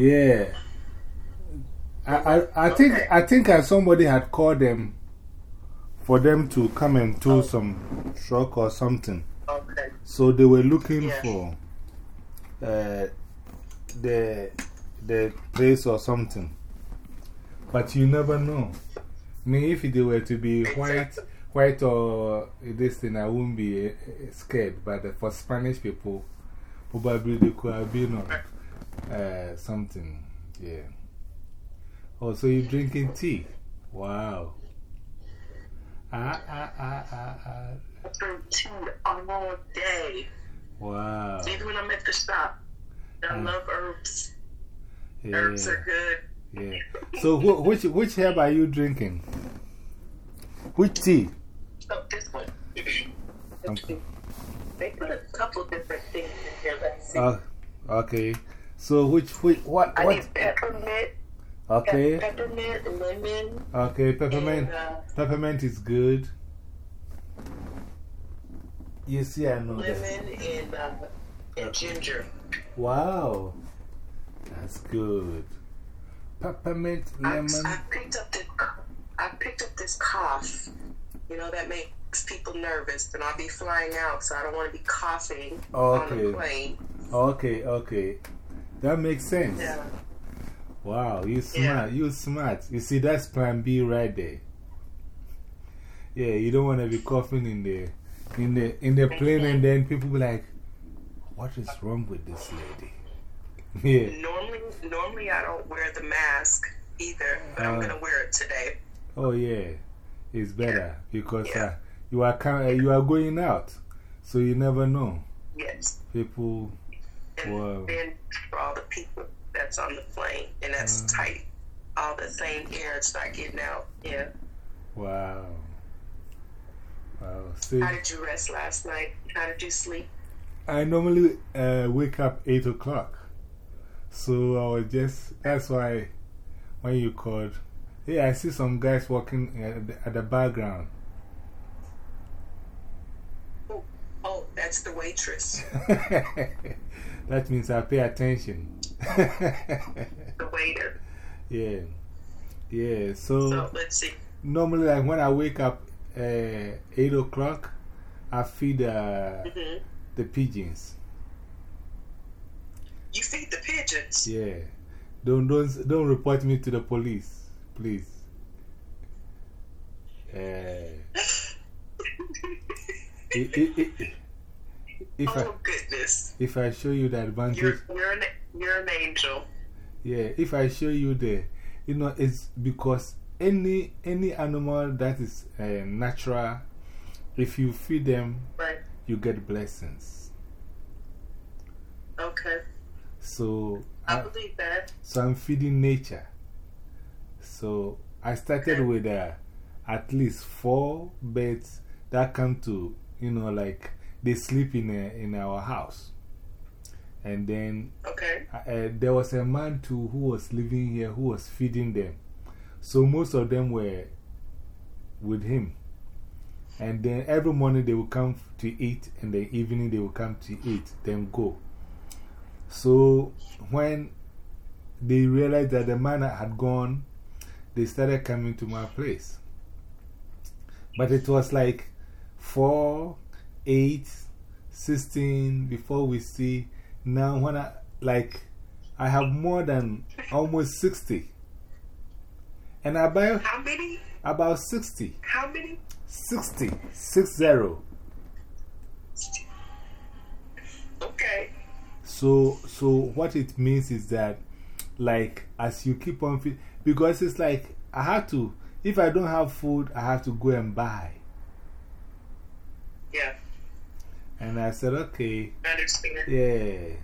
Yeah. I, I, I think, I think somebody had called them for them to come and tow some truck or something. Okay. So they were looking for uh, the, the place or something. But you never know. I mean, if they were to be white, white or this thing, I wouldn't be uh, scared. But for Spanish people, probably they could have been uh, something. Yeah. Oh, so you're drinking tea? Wow. Ah, ah, ah, ah, ah. Drink tea all day. Wow. Even when I'm at the shop. I Mm. love herbs. Yeah. Herbs are good. Yeah. So, wh which, which herb are you drinking? Which tea? So this one. Let's. They put a couple different things in here. Let's see. Uh, okay. So, which, which, what, I what? need peppermint. Okay. Peppermint, lemon. Okay, peppermint. And, uh, Peppermint is good. You see, I know that. lemon and, uh, and ginger. Wow. That's good. Peppermint, lemon. I picked up this. I picked up this cough. You know that makes people nervous, and I'll be flying out, so I don't want to be coughing on the plane. Okay, okay. That makes sense. Yeah. Wow, you smart. You smart. You see, that's plan B right there. Yeah, you don't want to be coughing in the, in the, in the plane and then people be like, what is wrong with this lady? Yeah. Normally, normally I don't wear the mask either, but I'm Uh. gonna wear it today. Oh, yeah. It's better because Yeah. uh, you, are kind of, you are going out. So you never know. Yes. People, And then for all the people that's on the plane, and that's Uh. tight. All the same air, it's not getting out. Yeah. wow. Wow. See, How did you rest last night? How did you sleep? I normally uh, wake up 8 o'clock. So I was just, that's why when you called, yeah, I see some guys walking at the, at the background. Oh, oh, that's the waitress. that means I pay attention. the waiter. yeah. Yeah. So, So let's see. normally, like when I wake up uh, 8 o'clock, I feed uh, hmm the pigeons. You feed the pigeons. Yeah. Don't, don't, don't report me to the police, please. Uh, i- i- i- if, I, oh goodness, if I show you the advantage, you're you're an you're an angel. yeah, if I show you the, you know, it's because any, any animal that is uh, natural, if you feed them, Right. you get blessings. Okay. So, I I, believe that. so I'm feeding nature. So I started Okay. with uh, at least four birds that come to, you know, like they sleep in, a, in our house. And then Okay. uh, there was a man too who was living here who was feeding them. So most of them were with him. And then every morning they would come to eat, and the evening they would come to eat, then go. So when they realized that the man had gone, they started coming to my place. But it was like 4, 8, 16 before we see. Now, when I like, I have more than almost 60. And I buy How many? about 60. How many? 60. 60. Okay. So, so what it means is that, like, as you keep on feeding, because it's like, I have to, if I don't have food, I have to go and buy. Yeah. And I said, okay, yeah.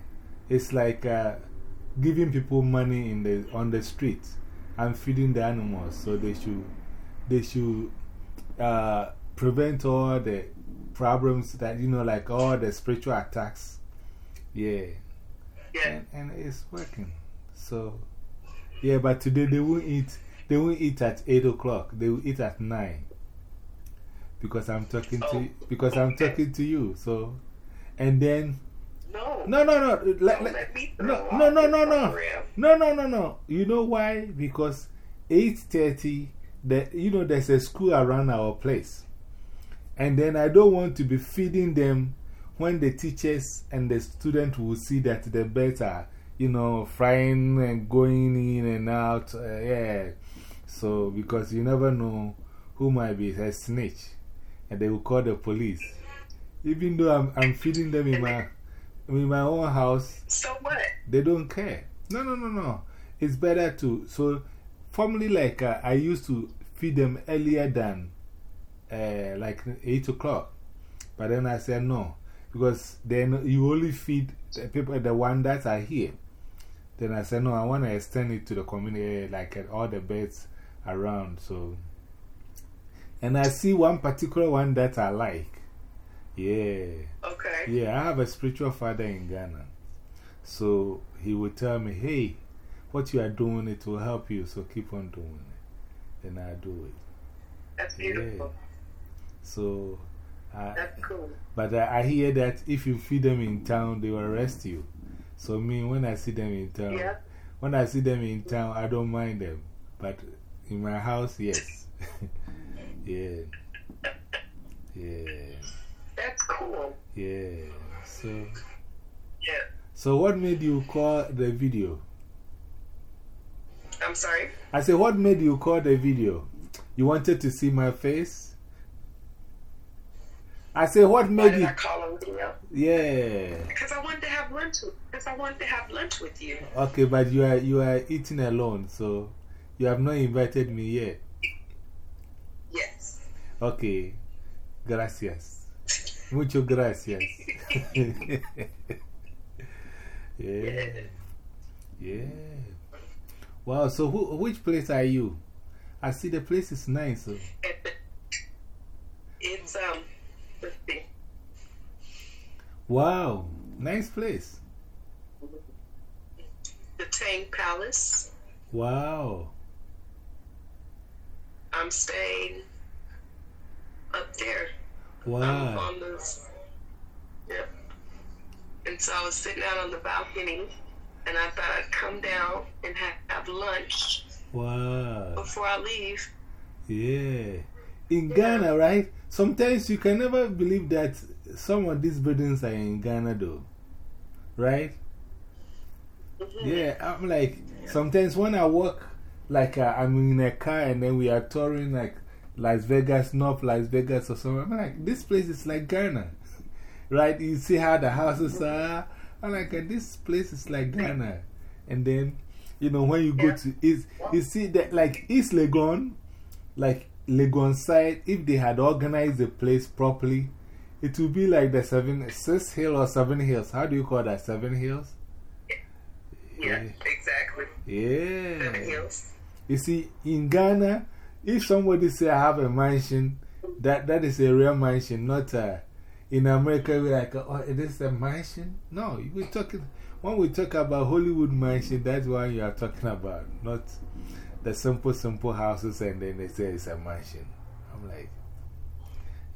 It's like uh, giving people money in the, on the street and feeding the animals. So they should, they should uh, prevent all the problems that, you know, like all the spiritual attacks. Yeah. Yeah. And, and it's working. So, yeah, but today they won't eat, they won't eat at 8 o'clock. They will eat at 9. Because I'm talking to, Oh, because I'm talking to you. So, And then, No. no, no, no. Let, let, let me no, no, no, no, no. No, no, no, no. You know why? Because 8.30, the, you know, there's a school around our place. And then I don't want to be feeding them when the teachers and the student will see that the birds are, you know, flying and going in and out. Uh, yeah. So, because you never know who might be a snitch. And they will call the police. Even though I'm, I'm feeding them in my, in my own house, So what? they don't care. No, no, no, no. It's better to. So, formerly, like uh, I used to feed them earlier than uh, like 8 o'clock. But then I said no. Because then you only feed the people, the one that are here. Then I said no, I want to extend it to the community, like uh, all the birds around. So, and I see one particular one that I like. Yeah. Okay. Yeah, I have a spiritual father in Ghana. So he would tell me, hey, what you are doing, it will help you, so keep on doing it. Then I do it. That's beautiful. So, I, That's cool. but I, I hear that if you feed them in town, they will arrest you. So, me, when I see them in town, Yeah. when I see them in town, I don't mind them. But in my house, yes. yeah. Yeah. That's cool. Yeah. So. Yeah. So, what made you call the video? I'm sorry. I said, what made you call the video? You wanted to see my face? I said, what made you? I call on video? Yeah. Because I wanted to have lunch. Because I wanted to have lunch with you. Okay, but you are, you are eating alone, so you have not invited me yet. Okay. Gracias. Mucho gracias. yeah. Yeah. Wow, so who, which place are you? I see the place is nice. So. It's, um. Wow, nice place. The Tang Palace. Wow. I'm staying up there. Wow. on the. Yep. And so I was sitting out on the balcony, and I thought I'd come down and have, have lunch Wow. before I leave. Yeah. In Ghana, right? Sometimes you can never believe that some of these buildings are in Ghana, though. Right? Yeah, I'm like, sometimes when I walk, like uh, I'm in a car and then we are touring like Las Vegas, North Las Vegas or somewhere. I'm like, this place is like Ghana. right? You see how the houses are. I'm like, uh, this place is like Ghana. And then, you know, when you go to East, you see that like East Legon, like Legon side, if they had organized the place properly, it would be like the seven, six hill or seven hills. How do you call that? Seven hills? Yeah, exactly. Yeah. Seven Hills. You see, in Ghana, if somebody say I have a mansion, that, that is a real mansion, not a. In America, we're like, oh, it is a mansion? No, we're talking. When we talk about Hollywood mansion, that's what you are talking about, not the simple, simple houses and then they say it's a mansion. I'm like,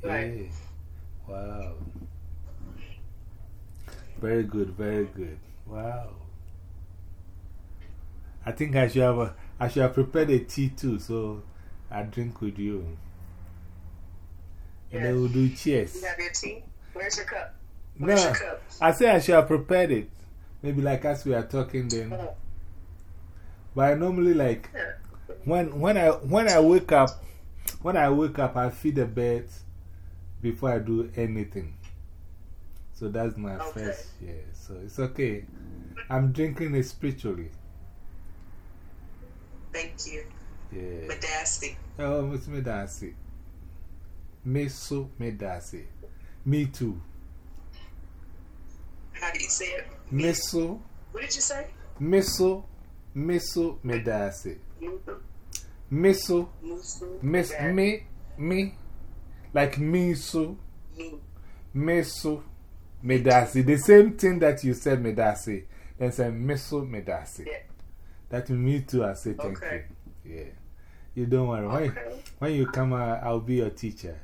yeah. Right. Wow. Very good, very good. Wow. I think I should have, a, I should have prepared a tea too, so I drink with you. And then we'll do cheers. You have your tea? Where's your cup? No, your cup? I say I should have prepared it. Maybe like as we are talking then. Oh, But I normally like, yeah. when, when, I, when I wake up, when I wake up, I feed the birds before I do anything. So that's my Okay. first, yeah. So it's okay. I'm drinking it spiritually. Thank you. Yeah. Madasti. Oh, it's me dancing. Me so me. Me too. How do you say it? Me so, What did you say? me so, me so me dancing. Musu. Me so, me, me, me, like me so, Me. so, me. The same thing that you said me dancing. Then say me so, me. Yeah. That me too, I say thank Okay. you. Yeah. You don't worry. When, Okay. when you come, uh, I'll be your teacher.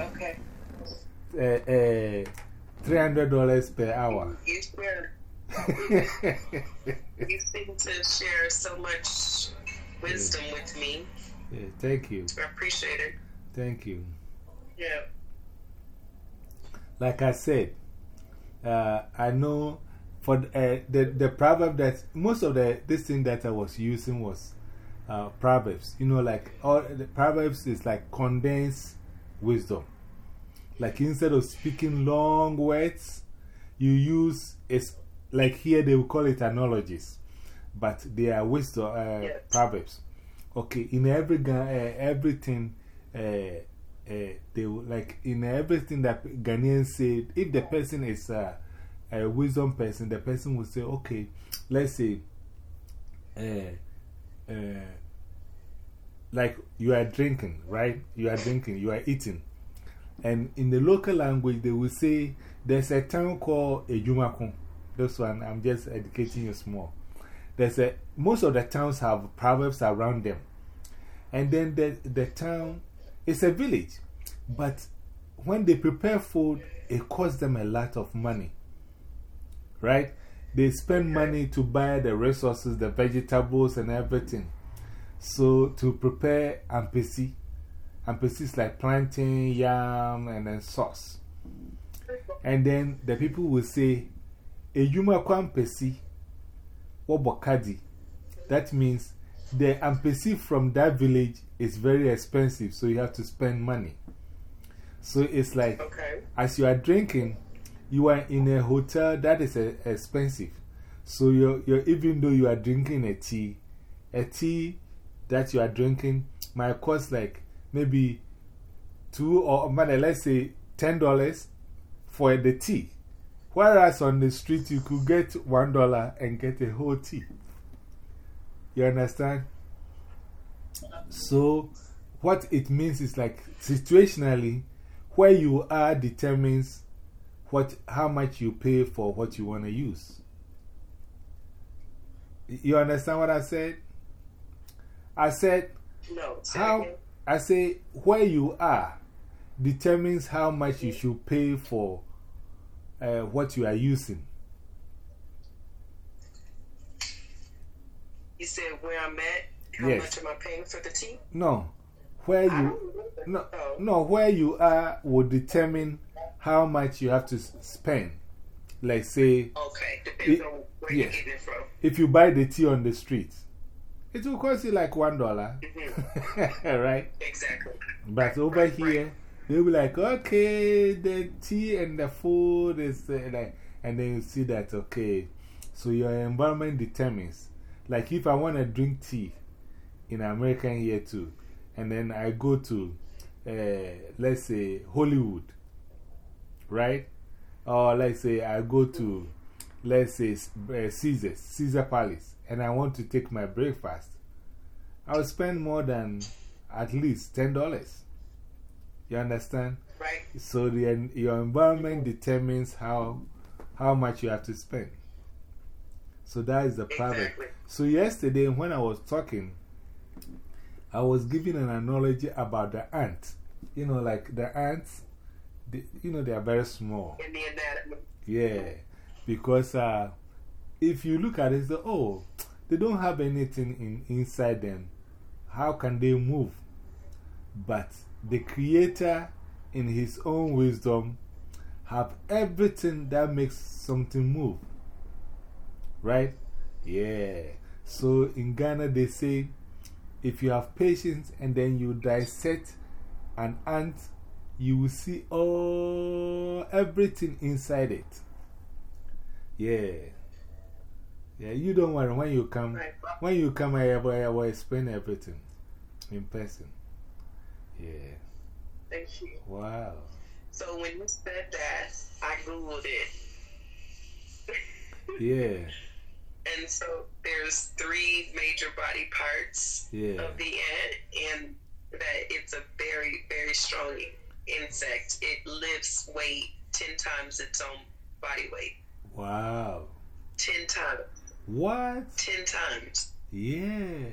Okay. uh, uh, $300 per hour. You share. you seem to share so much wisdom with me. Yeah, thank you. I appreciate it. Thank you. Yeah. Like I said, uh, I know for uh, the, the proverb that most of the this thing that I was using was uh, proverbs. You know, like all the proverbs is like condensed wisdom. Like instead of speaking long words, you use it's like here they will call it analogies, but they are wisdom uh, proverbs. Okay, in every uh, everything, uh, uh, they like in everything that Ghanaians say, if the person is a, a wisdom person, the person will say, okay, let's say, uh, like you are drinking, right? You are drinking, you are eating. And in the local language, they will say, there's a town called Ejumakon. This one, I'm just educating you small. There's a, most of the towns have proverbs around them. And then the, the town is a village. But when they prepare food, it costs them a lot of money. Right? They spend money to buy the resources, the vegetables, and everything. So, to prepare ampesi, ampesi is like plantain, yam, and then sauce. And then the people will say, Ejuma kwampesi, wobokadi. That means the ampesi from that village is very expensive, so you have to spend money. So it's like, Okay. as you are drinking, you are in a hotel that is uh, expensive. So you're, you're, even though you are drinking a tea, a tea that you are drinking might cost like maybe two or let's say $10 for the tea. Whereas on the street, you could get $1 and get a whole tea. You understand? So, what it means is like situationally, where you are determines what, how much you pay for what you want to use. You understand what I said? I said, No. how. I say, where you are determines how much you should pay for uh, what you are using. You said where I'm at. How Yes. much am I paying for the tea? No, where you, no, Oh. no, where you are will determine how much you have to spend. Like, say, Okay. Depends It- on where yes. you get it from. if you buy the tea on the street, it will cost you like one dollar, -hmm. right? Exactly. But over here, they'll be like, okay, the tea and the food is uh, like, and then you see that, okay, so your environment determines. Like, if I want to drink tea in American here too, and then I go to, uh, let's say, Hollywood, right? Or let's say I go to, let's say, uh, Caesar's, Caesar Palace, and I want to take my breakfast, I'll spend more than at least $10. You understand? Right. So the, your environment determines how, how much you have to spend. So that is the problem. Exactly. So yesterday when I was talking, I was giving an analogy about the ant. You know, like the ants, they, you know, they are very small. In the anatomy. Yeah. Because uh, if you look at it, say, oh, they don't have anything in, inside them. How can they move? But the Creator, in His own wisdom, have everything that makes something move. Right? Yeah. So in Ghana, they say if you have patience and then you dissect an ant, you will see all everything inside it. Yeah. Yeah, you don't worry. When you come, when you come, I will, I will explain everything in person. Yeah. Thank you. Wow. So when you said that, I Googled it. Yeah. And so there's three major body parts Yeah. of the ant, and that it's a very, very strong insect. It lifts weight 10 times its own body weight. Wow. 10 times. What? 10 times. Yeah.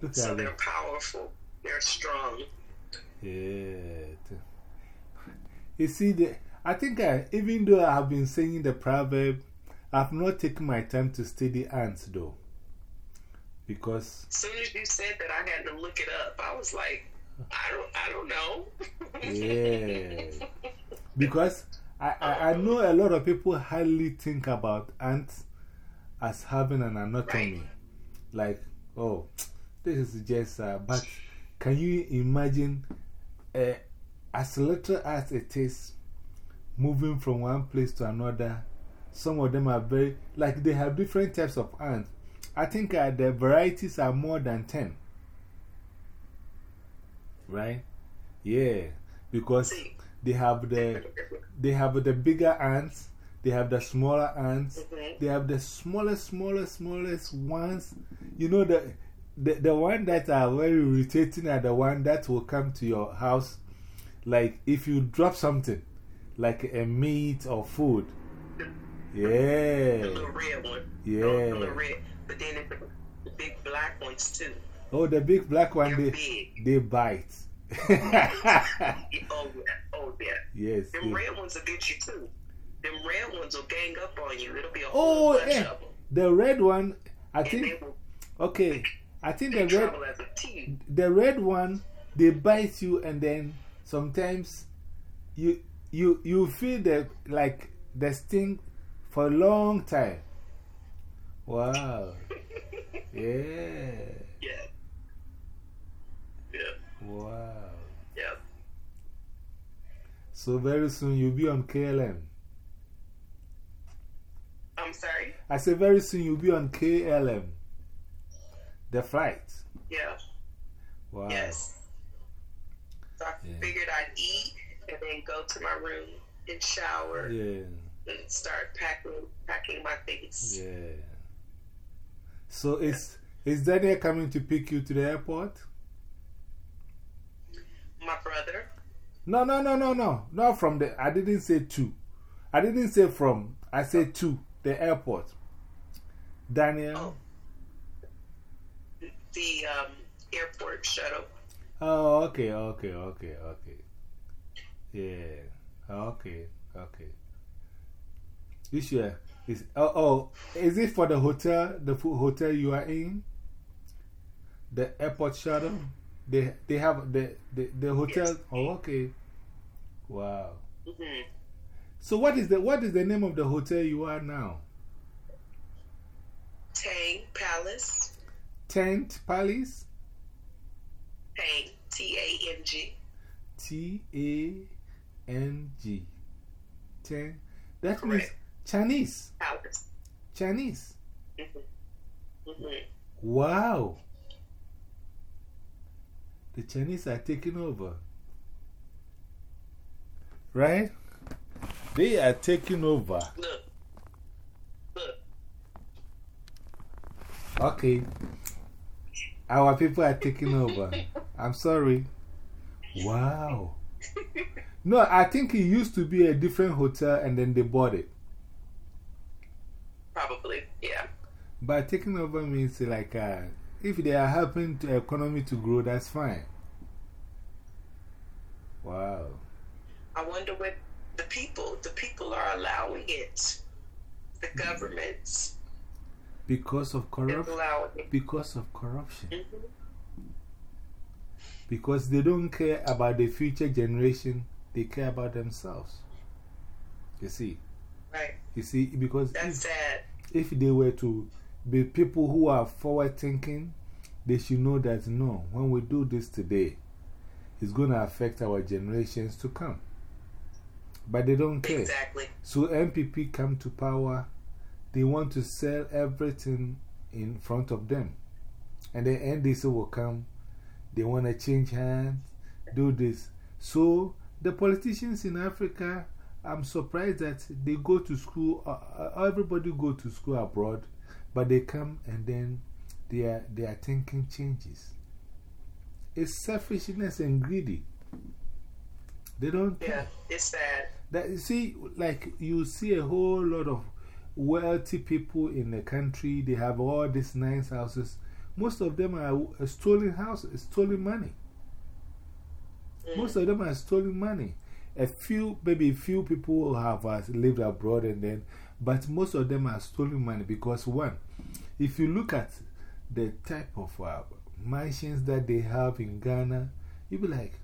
Look So they're it. powerful. They're strong. Yeah. You see, the, I think I, even though I have been saying the proverb, I've not taken my time to study ants though. Because. As soon as you said that, I had to look it up. I was like, I don't, I don't know. yeah. Because I, I, I, know a lot of people hardly think about ants as having an anatomy. Like, oh, this is just, uh, but can you imagine uh, as little as it is moving from one place to another? Some of them are very, like, they have different types of ants. I think uh, the varieties are more than 10. Right? Yeah. Because they have the, they have the bigger ants, they have the smaller ants, -hmm. they have the smallest, smallest, smallest ones. You know, the, the, the one that are very irritating are the one that will come to your house. Like if you drop something, like a meat or food. Yeah. The little red one. Yeah. The little red. But then the big black ones too. Oh, the big black one, they, big. they bite. oh, yeah. Oh, yeah. Yes. Them yes. red ones will get you too. Them red ones will gang up on you. It'll be a Oh, whole bunch yeah. of them. The red one, I And think, will okay, I think the red, travel as a team. the red one, they bite you and then sometimes you, you, you feel the, like the sting for a long time. Wow. Yeah. Yeah. Wow. Yeah. So very soon you'll be on KLM. I'm sorry. I say very soon you'll be on KLM. The flight. Yeah. Wow. Yes. So I Yeah. figured I'd eat and then go to my room and shower Yeah. and start packing packing my things. Yeah. So is, is Daniel coming to pick you to the airport? My brother. No, no, no, no, no. Not from the. I didn't say two. I didn't say from. I said two. the airport. Daniel. The um, airport shuttle. Oh, okay, okay, okay, okay. Yeah. Okay, okay. You sure? Is, oh, oh, is it for the hotel, the hotel you are in? The airport shuttle? They, they have the, the, the hotel? Yes. Oh, okay. Wow. -hmm. So, what is, the, what is the name of the hotel you are now? Tang Palace. Tent Palace? Tang. T A N G. T A N G. Ten. That means Correct. Chinese. Palace. Chinese. -hmm. -hmm. Wow. The Chinese are taking over. Right? They are taking over. Look. Look. Okay. Our people are taking over. I'm sorry. Wow. No, I think it used to be a different hotel and then they bought it. Probably. Yeah. But taking over means like uh, if they are helping the economy to grow, that's fine. Wow. I wonder what the people, the people are allowing it. The governments Because of corruption. Because of corruption. -hmm. Because they don't care about the future generation, they care about themselves. You see? Right. You see, because That's if, sad. if they were to be people who are forward thinking, they should know that no, when we do this today, it's going to affect our generations to come. But they don't care. Exactly. So NPP come to power, they want to sell everything in front of them. And then NDC will come, they want to change hands, do this. So the politicians in Africa, I'm surprised that they go to school, uh, uh, everybody go to school abroad, but they come and then their, their thinking changes. It's selfishness and greedy. They don't care. Yeah. It's sad. That, you see, like you see a whole lot of wealthy people in the country, they have all these nice houses. Most of them are stolen houses, stolen money. Mm. Most of them are stolen money. a few, maybe a few people have uh, lived abroad and then, but most of them are stolen money because, one, if you look at the type of uh, mansions that they have in Ghana, you'll be like,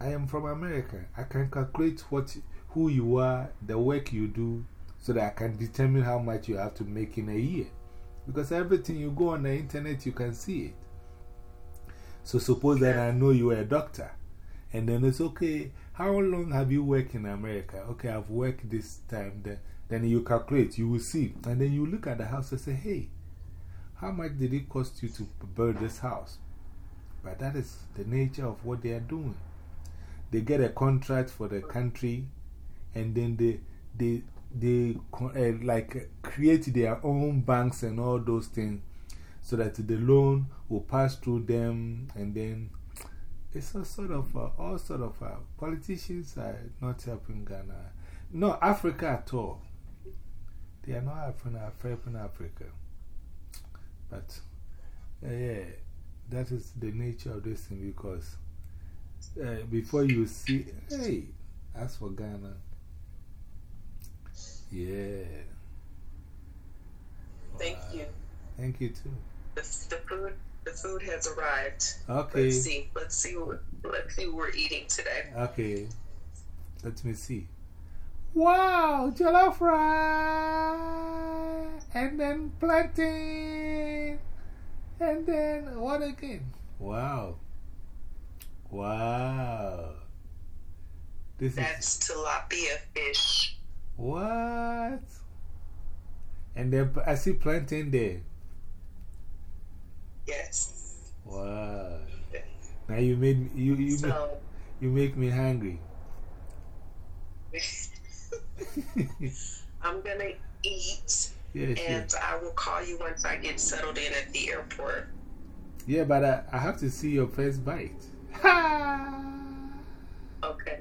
I am from America. I can calculate what, who you are, the work you do, so that I can determine how much you have to make in a year. Because everything you go on the internet, you can see it. So suppose that I know you are a doctor. And then it's okay. How long have you worked in America? Okay, I've worked this time. Then, then you calculate, you will see. And then you look at the house and say, hey, how much did it cost you to build this house? But that is the nature of what they are doing they get a contract for the country and then they, they, they uh, like create their own banks and all those things so that the loan will pass through them and then it's a sort of uh, all sort of uh, politicians are not helping Ghana. No, Africa at all. They are not helping, helping Africa. But yeah, that is the nature of this thing because uh, before you see, hey, as for Ghana, yeah. Thank you. Thank you too. The, food, has arrived. Okay. Let's see. Let's see what, let's see what we're eating today. Okay. Let me see. Wow, jollof rice, and then plantain, and then what again? Wow. Wow. This That's is, tilapia fish. What? And then I see plantain there. Yes. Wow. Now you made me, you, you, so, make, you make me hungry. I'm going to eat. Yes, and yes. I will call you once I get settled in at the airport. Yeah, but I, I have to see your first bite. okay.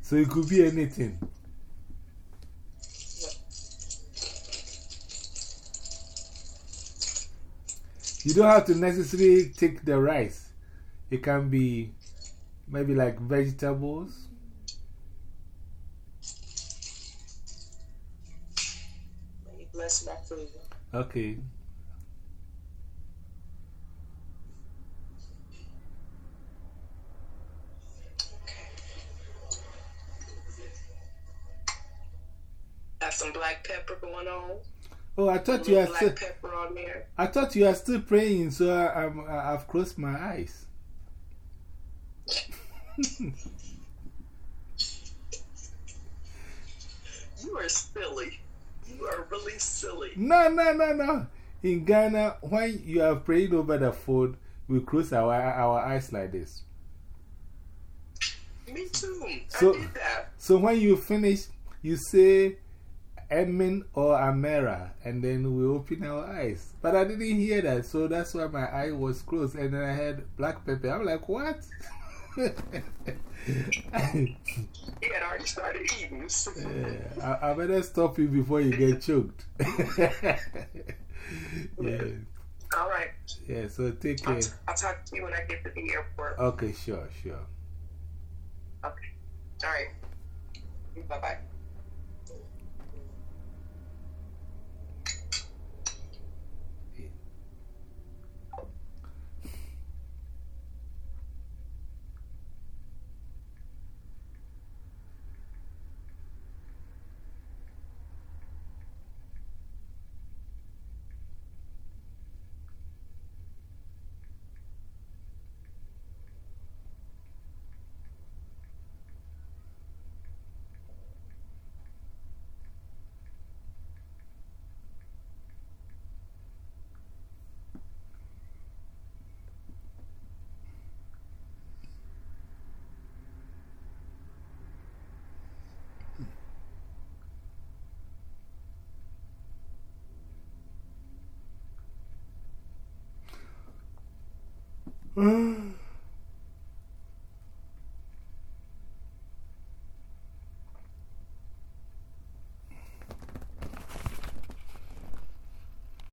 So it could be anything. You don't have to necessarily take the rice. It can be maybe like vegetables. Bless my food. Okay. some black pepper going on. Oh, I thought you are still. Pepper on there. I thought you are still praying, so I, I'm, I've closed my eyes. you are silly. You are really silly. No, no, no, no. In Ghana, when you are praying over the food, we close our, our eyes like this. Me too. So, I did that. So when you finish, you say, Emin or Amera, and then we open our eyes. But I didn't hear that, so that's why my eye was closed. And then I had black pepper. I'm like, what? he had already started eating. yeah, I, I better stop you before you get choked. yeah. All right. Yeah, so take care. I'll, I'll talk to you when I get to the airport. Okay, sure, sure. Okay. All right. Bye bye. Mm.